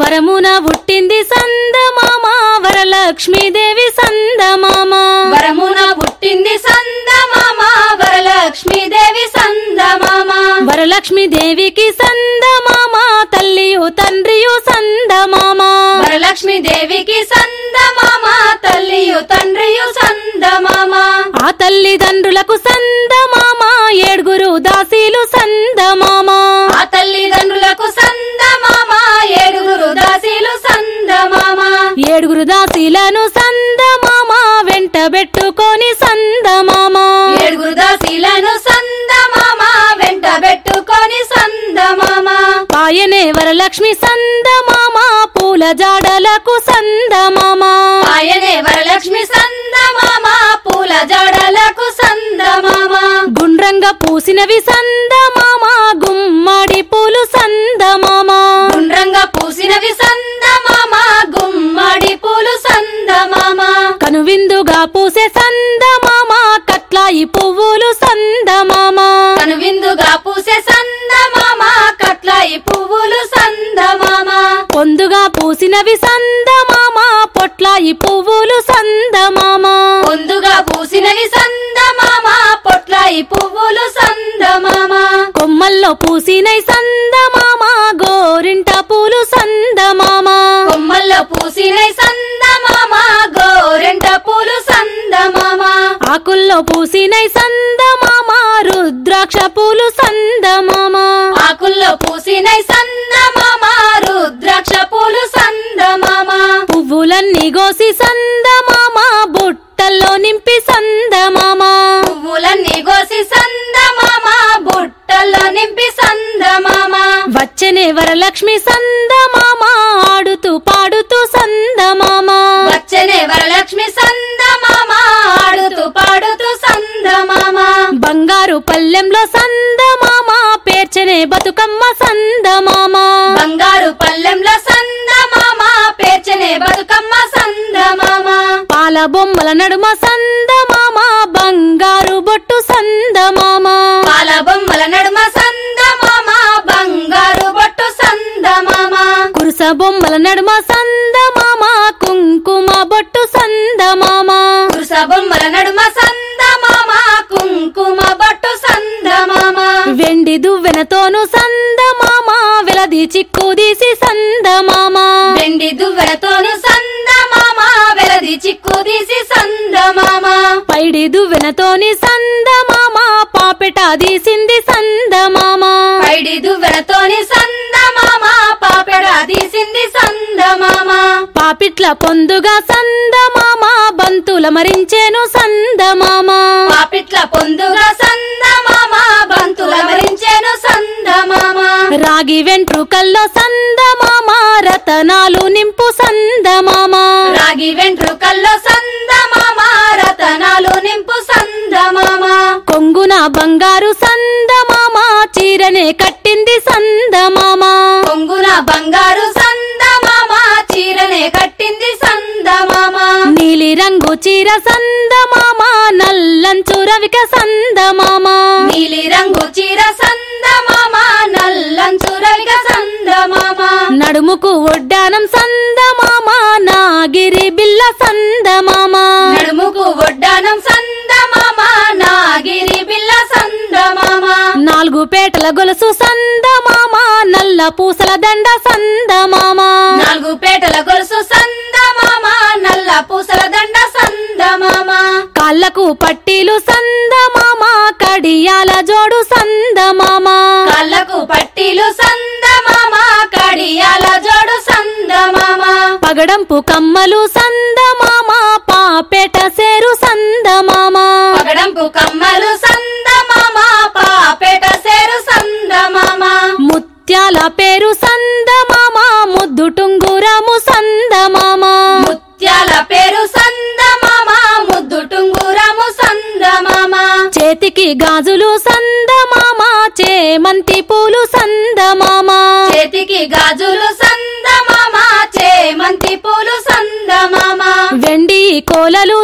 వరమున పుట్టింది సందమామ వరలక్ష్మీదేవి సందమామ. వరమున పుట్టింది సందమామ వరలక్ష్మీదేవి సందమామ. వరలక్ష్మీదేవికి సందమామ తల్లియు తండ్రియు సందమామ. వరలక్ష్మీదేవికి సందమామ తల్లియు తండ్రియు సందమామ. ఆ తల్లిదండ్రులకు సందమామ ఏడుగురు దాసీలు సందమామ. సందమామ? ఏడుగురు దాసీలను సందమామ? వెంట పెట్టుకొని సందమామ? ఏడుగురు దాసీలను సందమామ? వెంట పెట్టుకొని సందమామ? పాయనే వరలక్ష్మి సందమామ? పూల జాడలకు సందమామ? ఆయనే వరలక్ష్మి సందమామ? పూల జడలకు సందమామ? గుండ్రంగ పూసినవి సందమామ? గుమ్మడి పూలు సందమామ? సందమామ కట్లాయి పువ్వులు సందమామ. కనువిందుగా పూసే సందమామ కట్లాయి పువ్వులు సందమామ. పొందుగా పూసినవి సందమామ పొట్లాయి పువ్వులు సందమామ. ముందుగా పూసినవి సందమామ పొట్లాయి పువ్వులు సందమామ. కొమ్మల్లో పూసినై సందమామ ఆకుల్లో పూసినై సందమామ రుద్రాక్ష పూలు సందమామ. ఆకుల్లో పూసినవి సందమామ రుద్రాక్ష పూలు సందమామ. పువ్వులన్నీ గోసి సందమామ బుట్టల్లో నింపి సందమామ. పువ్వులన్నీ కోసి సందమామ బుట్టల్లో నింపి సందమామ. వచ్చనే వరలక్ష్మి సందమామ ఆడుతూ బతుకమ్మ సందమామ. బంగారు పల్లెంలో సందమామ పేర్చనే బతుకమ్మ సందమామ. పాల బొమ్మల నడుమ సందమామ బంగారు బొట్టు సందమామ. పాల బొమ్మల నడుమ సందమామ బంగారు బొట్టు సందమామ. కురుస బొమ్మల నడుమ దువ్వెనతోను సందమామ వెలది చిక్కు తీసి సందమామ. వెండి దువ్వెనతోను సందమామ వెలది చిక్కు తీసి సందమామ. పైడి దువ్వెనతోని సందమామ పాపెట తీసింది సందమామ. పైడి దువ్వెనతోని సందమామ పాపెడ తీసింది సందమామ. పాపిట్ల పొందుగా సందమామ బంతుల మరించేను సందమామ. పాపిట్ల పొందుగా రాగి వెంట్రుకల్లో సందమామ రతనాలు నింపు సందమామ రాగి వెంట్రుకల్లో సందమామ రతనాలు నింపు సందమామ కొంగున బంగారు సందమామ చీరనే కట్టింది సందమామ కొంగున బంగారు సందమామ చీరనే కట్టింది సందమామ నీలి రంగు చీర సందమామ నల్లంచు రవిక సందమామ నడుముకు ఒడ్డానం సందమామ నాగిరి బిల్ల సందమామ. నడుముకు ఒడ్డానం సందమామ నాగిరి బిల్ల సందమామ. నాలుగు పేటల గొలుసు సందమామ నల్ల పూసల దండ సందమామ. నాలుగు పేటల గొలుసు సందమామ నల్ల పూసల దండ సందమామ. కాళ్ళకు పట్టీలు సందమామ కడియాల జోడు సందమామ. కాళ్ళకు పట్టీలు పగడంపు కమ్మలు సందమామ పాపేట సేరు సందమామ ముత్యాల పేరు సందమామ ముద్దు టుంగురము సందమామ ముత్యాల పేరు సందమామ ముద్దు టుంగురము సందమామ చేతికి గాజులు సందమామ చేమంతి పూలు సందమామ చేతికి గాజులు సందమామ చేమంతి పూలు సందమామ వెండి కోలలు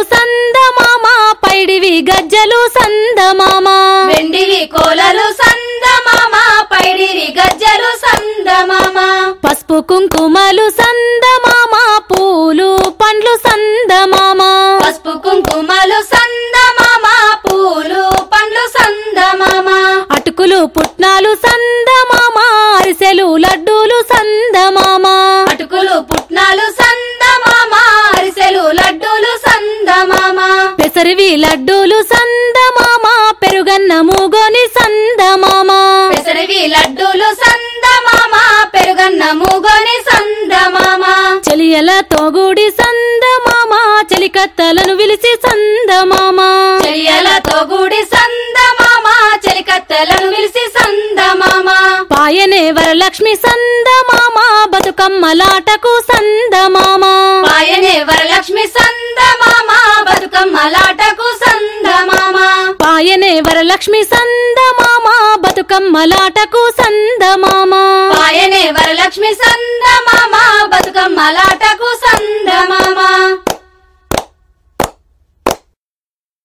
సందమామ. వెండివి కోలలు సందమామ పైడివి గజ్జలు సందమామ. పసుపు పసుపు కుంకుమలు సందమామ పూలు పండ్లు సందమామ. పసుపు కుంకుమలు సందమామ పూలు పండ్లు సందమామ. అటుకులు పుట్నాలు సందమామ అరిసెలు లడ్డూలు సందమామ. అటుకులు పుట్నాలు సందమామ అరిసెలు లడ్డూలు సందమామ. పెసరివి లడ్డూలు సందమామ పెరుగన్న మూగోని సందమామ. పెసరివి లడ్డూలు సందమామ పెరుగన్న మూగోని సందమామ. చెలియలతో గూడి సందమామ చెలికత్తలను విలిసి సందమామ. చెయ్యలతో గుడి సందమామ చెలికత్తెలను విలిసి సందమామ. పాయనే వరలక్ష్మి సందమామ బతుకమ్మలాటకు సందమామ. పాయనే వరలక్ష్మి సందమామ బతుకమ్మలాటకు సందమామ. పాయనే వరలక్ష్మి సందమామ బతుకమ్మలాటకు సందమామ. పాయనే వరలక్ష్మి సందమామ బతుకమ్మలాట